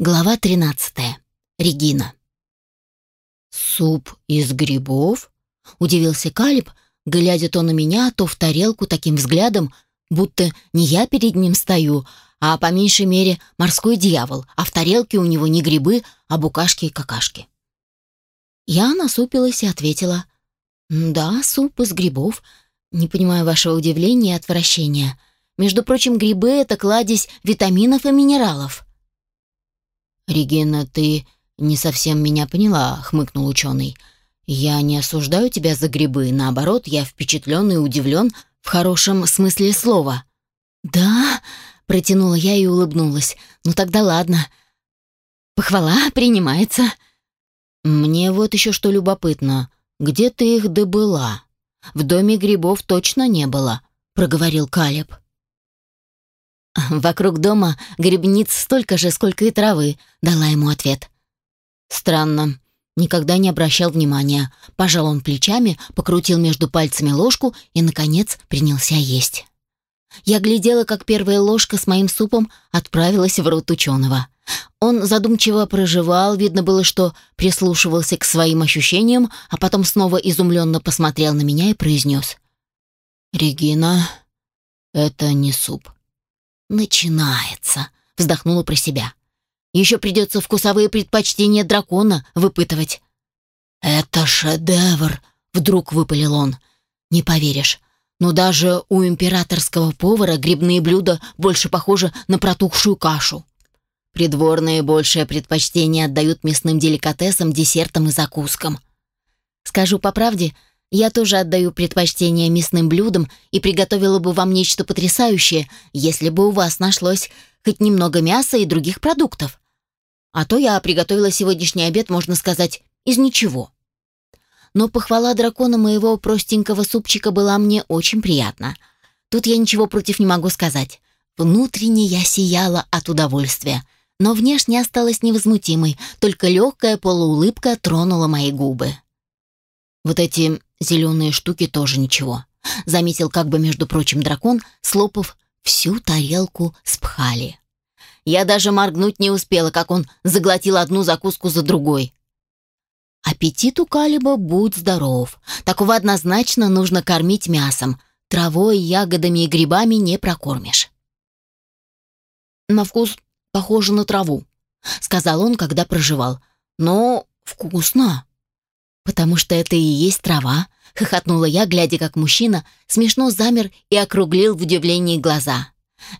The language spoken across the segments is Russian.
Глава 13. Регина. «Суп из грибов?» — удивился Калиб, глядя то на меня, то в тарелку таким взглядом, будто не я перед ним стою, а по меньшей мере морской дьявол, а в тарелке у него не грибы, а букашки и какашки. Я насупилась и ответила. «Да, суп из грибов. Не понимаю вашего удивления и отвращения. Между прочим, грибы — это кладезь витаминов и минералов». «Регина, ты не совсем меня поняла», — хмыкнул ученый. «Я не осуждаю тебя за грибы, наоборот, я впечатлен и удивлен в хорошем смысле слова». «Да?» — протянула я и улыбнулась. «Ну тогда ладно. Похвала принимается». «Мне вот еще что любопытно. Где ты их добыла? В доме грибов точно не было», — проговорил Калеб. «Вокруг дома грибниц столько же, сколько и травы», — дала ему ответ. «Странно. Никогда не обращал внимания». Пожал он плечами, покрутил между пальцами ложку и, наконец, принялся есть. Я глядела, как первая ложка с моим супом отправилась в рот ученого. Он задумчиво проживал, видно было, что прислушивался к своим ощущениям, а потом снова изумленно посмотрел на меня и произнес. «Регина, это не суп. «Начинается», — вздохнула про себя. «Еще придется вкусовые предпочтения дракона выпытывать». «Это шедевр», — вдруг выпалил он. «Не поверишь, но даже у императорского повара грибные блюда больше похожи на протухшую кашу. Придворные большее предпочтение отдают мясным деликатесам, десертам и закускам. Скажу по правде, я тоже отдаю предпочтение мясным блюдам и приготовила бы вам нечто потрясающее, если бы у вас нашлось хоть немного мяса и других продуктов. А то я приготовила сегодняшний обед, можно сказать, из ничего. Но похвала дракона моего простенького супчика была мне очень приятна. Тут я ничего против не могу сказать. Внутренне я сияла от удовольствия, но внешне осталась невозмутимой, только легкая полуулыбка тронула мои губы. Вот эти Зеленые штуки тоже ничего. Заметил как бы, между прочим, дракон, слопав всю тарелку с пхали. Я даже моргнуть не успела, как он заглотил одну закуску за другой. Аппетит у Калиба будь здоров. Такого однозначно нужно кормить мясом. Травой, ягодами и грибами не прокормишь. «На вкус похоже на траву», — сказал он, когда проживал. «Но вкусно» потому что это и есть трава», — хохотнула я, глядя, как мужчина смешно замер и округлил в удивлении глаза.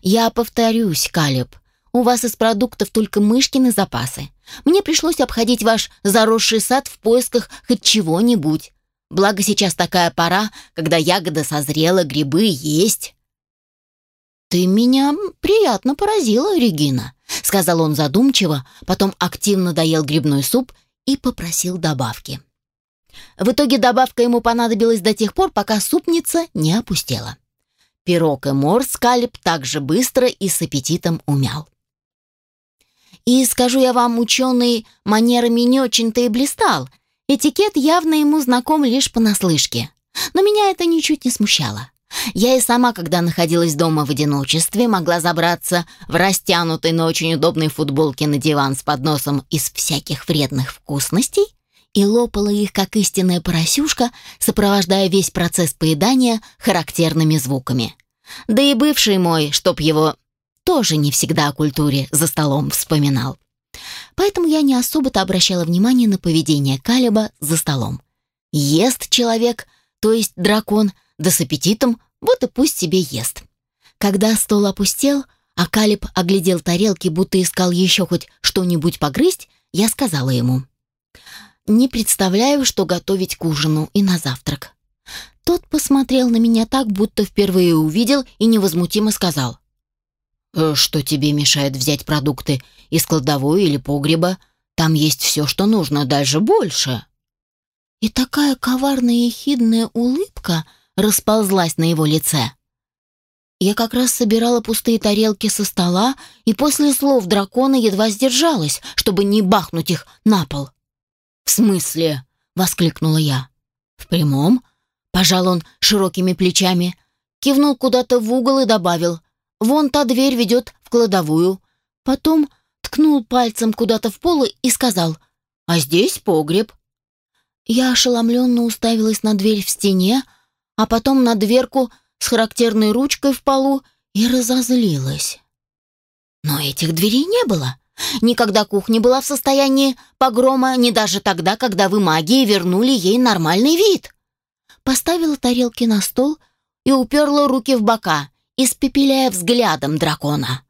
«Я повторюсь, Калеб, у вас из продуктов только мышкины запасы. Мне пришлось обходить ваш заросший сад в поисках хоть чего-нибудь. Благо сейчас такая пора, когда ягода созрела, грибы есть». «Ты меня приятно поразила, Регина», — сказал он задумчиво, потом активно доел грибной суп и попросил добавки. В итоге добавка ему понадобилась до тех пор, пока супница не опустела. Пирог и морс Калиб также быстро и с аппетитом умял. И, скажу я вам, ученый манерами не очень-то и блистал. Этикет явно ему знаком лишь понаслышке. Но меня это ничуть не смущало. Я и сама, когда находилась дома в одиночестве, могла забраться в растянутой, но очень удобной футболке на диван с подносом из всяких вредных вкусностей и лопала их, как истинная поросюшка, сопровождая весь процесс поедания характерными звуками. Да и бывший мой, чтоб его тоже не всегда о культуре за столом вспоминал. Поэтому я не особо-то обращала внимание на поведение Калиба за столом. Ест человек, то есть дракон, да с аппетитом, вот и пусть себе ест. Когда стол опустел, а Калиб оглядел тарелки, будто искал еще хоть что-нибудь погрызть, я сказала ему — не представляю, что готовить к ужину и на завтрак. Тот посмотрел на меня так, будто впервые увидел и невозмутимо сказал. «Э, «Что тебе мешает взять продукты из кладовой или погреба? Там есть все, что нужно, даже больше». И такая коварная и хидная улыбка расползлась на его лице. Я как раз собирала пустые тарелки со стола и после слов дракона едва сдержалась, чтобы не бахнуть их на пол. «В смысле?» — воскликнула я. «В прямом?» — пожал он широкими плечами, кивнул куда-то в угол и добавил. «Вон та дверь ведет в кладовую. Потом ткнул пальцем куда-то в пол и сказал «А здесь погреб». Я ошеломленно уставилась на дверь в стене, а потом на дверку с характерной ручкой в полу и разозлилась. Но этих дверей не было. Никогда кухня была в состоянии погрома, ни даже тогда, когда вы магией вернули ей нормальный вид. Поставила тарелки на стол и уперла руки в бока, испепеляя взглядом дракона.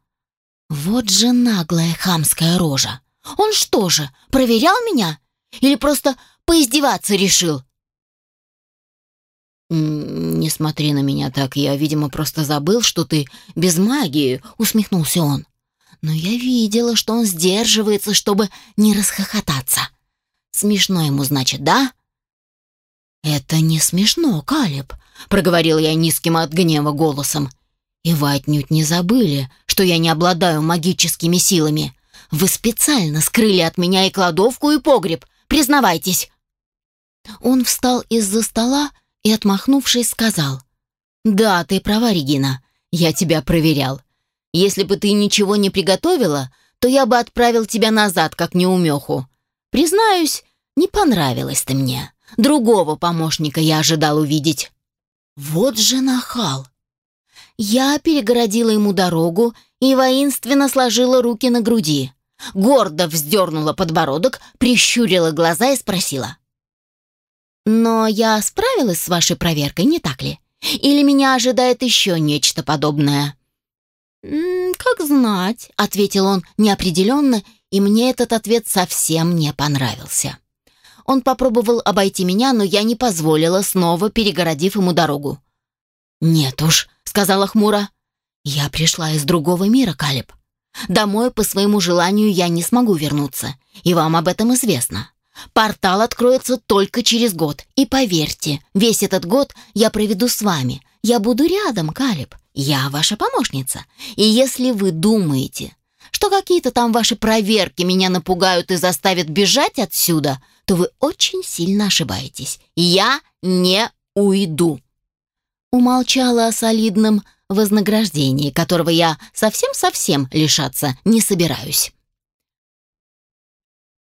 Вот же наглая хамская рожа. Он что же, проверял меня? Или просто поиздеваться решил? «Не смотри на меня так, я, видимо, просто забыл, что ты без магии», — усмехнулся он. Но я видела, что он сдерживается, чтобы не расхохотаться. Смешно ему, значит, да? «Это не смешно, Калеб», — проговорил я низким от гнева голосом. «И вы отнюдь не забыли, что я не обладаю магическими силами. Вы специально скрыли от меня и кладовку, и погреб. Признавайтесь». Он встал из-за стола и, отмахнувшись, сказал. «Да, ты права, Регина. Я тебя проверял. Если бы ты ничего не приготовила, то я бы отправил тебя назад, как неумеху. Признаюсь, не понравилась ты мне. Другого помощника я ожидал увидеть». «Вот же нахал!» Я перегородила ему дорогу и воинственно сложила руки на груди. Гордо вздернула подбородок, прищурила глаза и спросила. «Но я справилась с вашей проверкой, не так ли? Или меня ожидает еще нечто подобное?» «Как знать», — ответил он неопределенно, и мне этот ответ совсем не понравился. Он попробовал обойти меня, но я не позволила, снова перегородив ему дорогу. «Нет уж», — сказала хмуро. «Я пришла из другого мира, Калиб. Домой по своему желанию я не смогу вернуться, и вам об этом известно. Портал откроется только через год, и поверьте, весь этот год я проведу с вами. Я буду рядом, Калиб. Я ваша помощница. И если вы думаете, что какие-то там ваши проверки меня напугают и заставят бежать отсюда, то вы очень сильно ошибаетесь. Я не уйду. Умолчала о солидном вознаграждении, которого я совсем-совсем лишаться не собираюсь.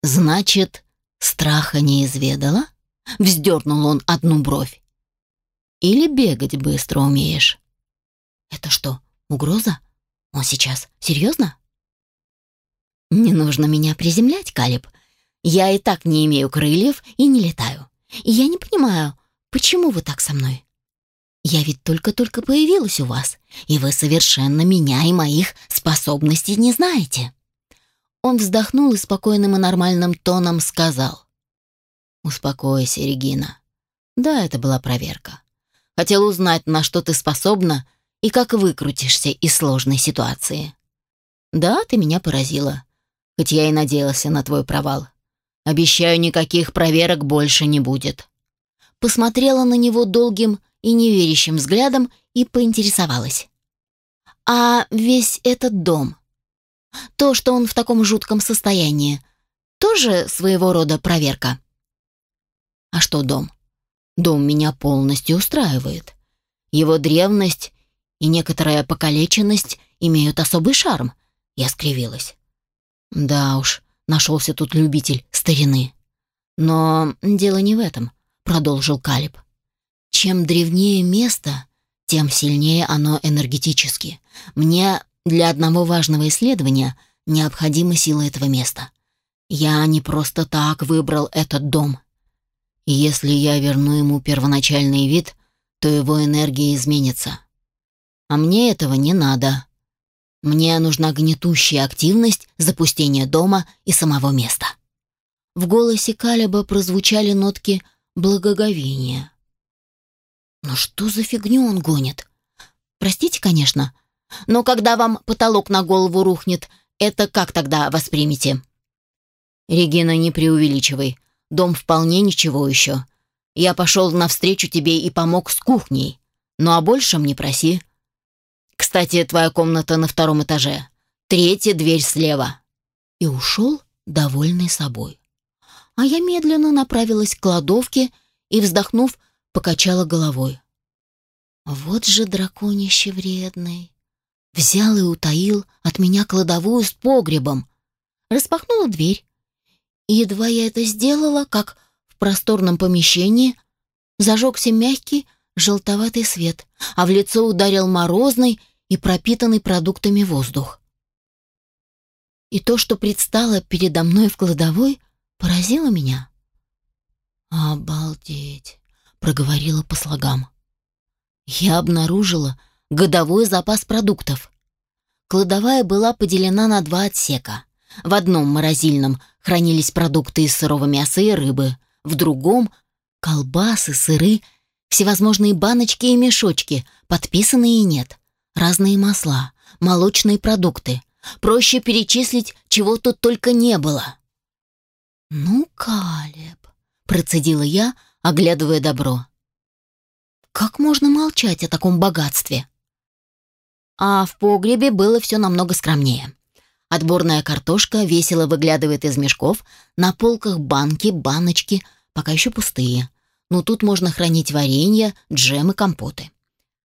«Значит, страха не изведала?» — вздернул он одну бровь. «Или бегать быстро умеешь?» «Это что, угроза? Он сейчас серьезно?» «Не нужно меня приземлять, Калиб. Я и так не имею крыльев и не летаю. И я не понимаю, почему вы так со мной? Я ведь только-только появилась у вас, и вы совершенно меня и моих способностей не знаете». Он вздохнул и спокойным и нормальным тоном сказал. «Успокойся, Регина. Да, это была проверка. Хотел узнать, на что ты способна и как выкрутишься из сложной ситуации. Да, ты меня поразила, хоть я и надеялся на твой провал. Обещаю, никаких проверок больше не будет». Посмотрела на него долгим и неверящим взглядом и поинтересовалась. «А весь этот дом, то, что он в таком жутком состоянии, тоже своего рода проверка?» «А что дом?» «Дом меня полностью устраивает. Его древность и некоторая покалеченность имеют особый шарм», — я скривилась. «Да уж, нашелся тут любитель старины». «Но дело не в этом», — продолжил Калиб. Чем древнее место, тем сильнее оно энергетически. Мне для одного важного исследования необходима сила этого места. Я не просто так выбрал этот дом. Если я верну ему первоначальный вид, то его энергия изменится. А мне этого не надо. Мне нужна гнетущая активность запустения дома и самого места. В голосе Калеба прозвучали нотки благоговения. Но что за фигню он гонит? Простите, конечно, но когда вам потолок на голову рухнет, это как тогда воспримете? Регина, не преувеличивай. Дом вполне ничего еще. Я пошел навстречу тебе и помог с кухней. Ну а большем не проси. Кстати, твоя комната на втором этаже. Третья дверь слева. И ушел, довольный собой. А я медленно направилась к кладовке и, вздохнув, покачала головой. Вот же драконище вредный. Взял и утаил от меня кладовую с погребом. распахнула дверь. Едва я это сделала, как в просторном помещении зажегся мягкий желтоватый свет, а в лицо ударил морозный и пропитанный продуктами воздух. И то, что предстало передо мной в кладовой, поразило меня. «Обалдеть!» — проговорила по слогам. Я обнаружила годовой запас продуктов. Кладовая была поделена на два отсека. В одном морозильном хранились продукты из сырого мяса и рыбы, в другом — колбасы, сыры, всевозможные баночки и мешочки, подписанные и нет, разные масла, молочные продукты. Проще перечислить, чего тут только не было. «Ну, Калеб», — процедила я, оглядывая добро. «Как можно молчать о таком богатстве?» А в погребе было все намного скромнее. Отборная картошка весело выглядывает из мешков, на полках банки, баночки, пока еще пустые. Но тут можно хранить варенье, джем и компоты.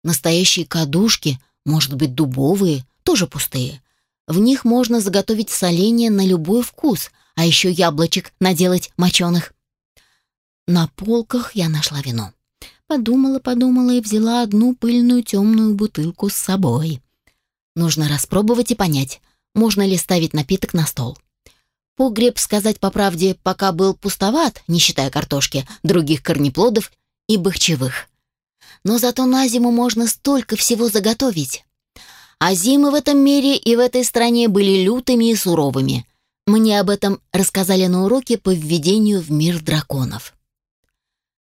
Настоящие кадушки, может быть, дубовые, тоже пустые. В них можно заготовить соленье на любой вкус, а еще яблочек наделать моченых. На полках я нашла вино. Подумала, подумала и взяла одну пыльную темную бутылку с собой. Нужно распробовать и понять, можно ли ставить напиток на стол. Погреб, сказать по правде, пока был пустоват, не считая картошки, других корнеплодов и бахчевых. Но зато на зиму можно столько всего заготовить. А зимы в этом мире и в этой стране были лютыми и суровыми. Мне об этом рассказали на уроке по введению в мир драконов.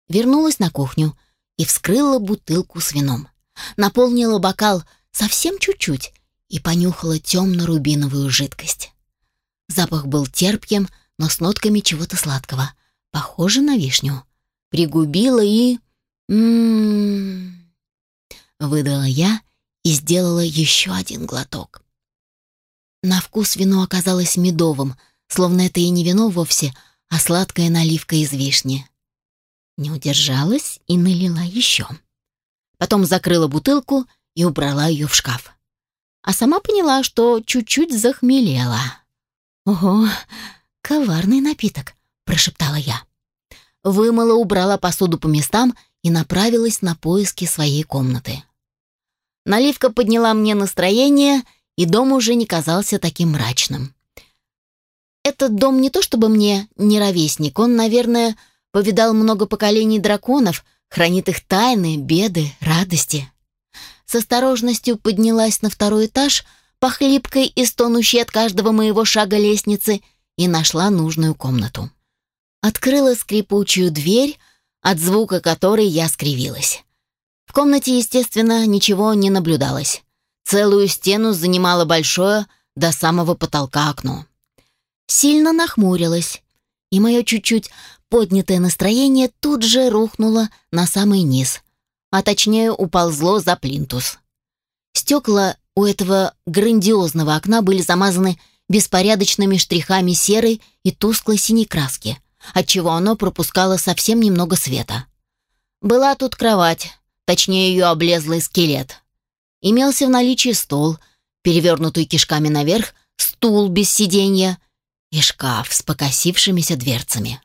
Вернулась на кухню и вскрыла бутылку с вином. Наполнила бокал совсем чуть-чуть и понюхала темно-рубиновую жидкость. Запах был терпким, но с нотками чего-то сладкого, похоже на вишню. Пригубила и... М-м-м... Выдала я и сделала еще один глоток. На вкус вино оказалось медовым, словно это и не вино вовсе, а сладкая наливка из вишни. Не удержалась и налила еще. Потом закрыла бутылку и убрала ее в шкаф а сама поняла, что чуть-чуть захмелела. «Ого, коварный напиток», — прошептала я. Вымыла, убрала посуду по местам и направилась на поиски своей комнаты. Наливка подняла мне настроение, и дом уже не казался таким мрачным. Этот дом не то чтобы мне не ровесник, он, наверное, повидал много поколений драконов, хранит их тайны, беды, радости с осторожностью поднялась на второй этаж по хлипкой и стонущей от каждого моего шага лестницы и нашла нужную комнату. Открыла скрипучую дверь, от звука которой я скривилась. В комнате, естественно, ничего не наблюдалось. Целую стену занимало большое до самого потолка окно. Сильно нахмурилась, и мое чуть-чуть поднятое настроение тут же рухнуло на самый низ, а точнее уползло за плинтус. Стекла у этого грандиозного окна были замазаны беспорядочными штрихами серой и тусклой синей краски, отчего оно пропускало совсем немного света. Была тут кровать, точнее ее облезлый скелет. Имелся в наличии стол, перевернутый кишками наверх, стул без сиденья и шкаф с покосившимися дверцами.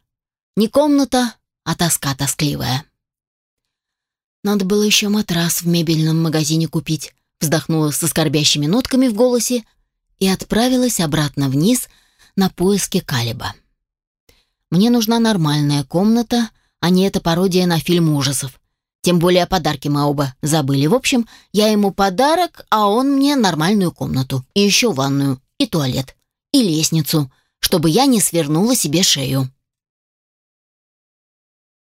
Не комната, а тоска тоскливая. Надо было еще матрас в мебельном магазине купить. Вздохнула со скорбящими нотками в голосе и отправилась обратно вниз на поиски Калиба. Мне нужна нормальная комната, а не эта пародия на фильм ужасов. Тем более подарки мы оба забыли. В общем, я ему подарок, а он мне нормальную комнату. И еще ванную, и туалет, и лестницу, чтобы я не свернула себе шею.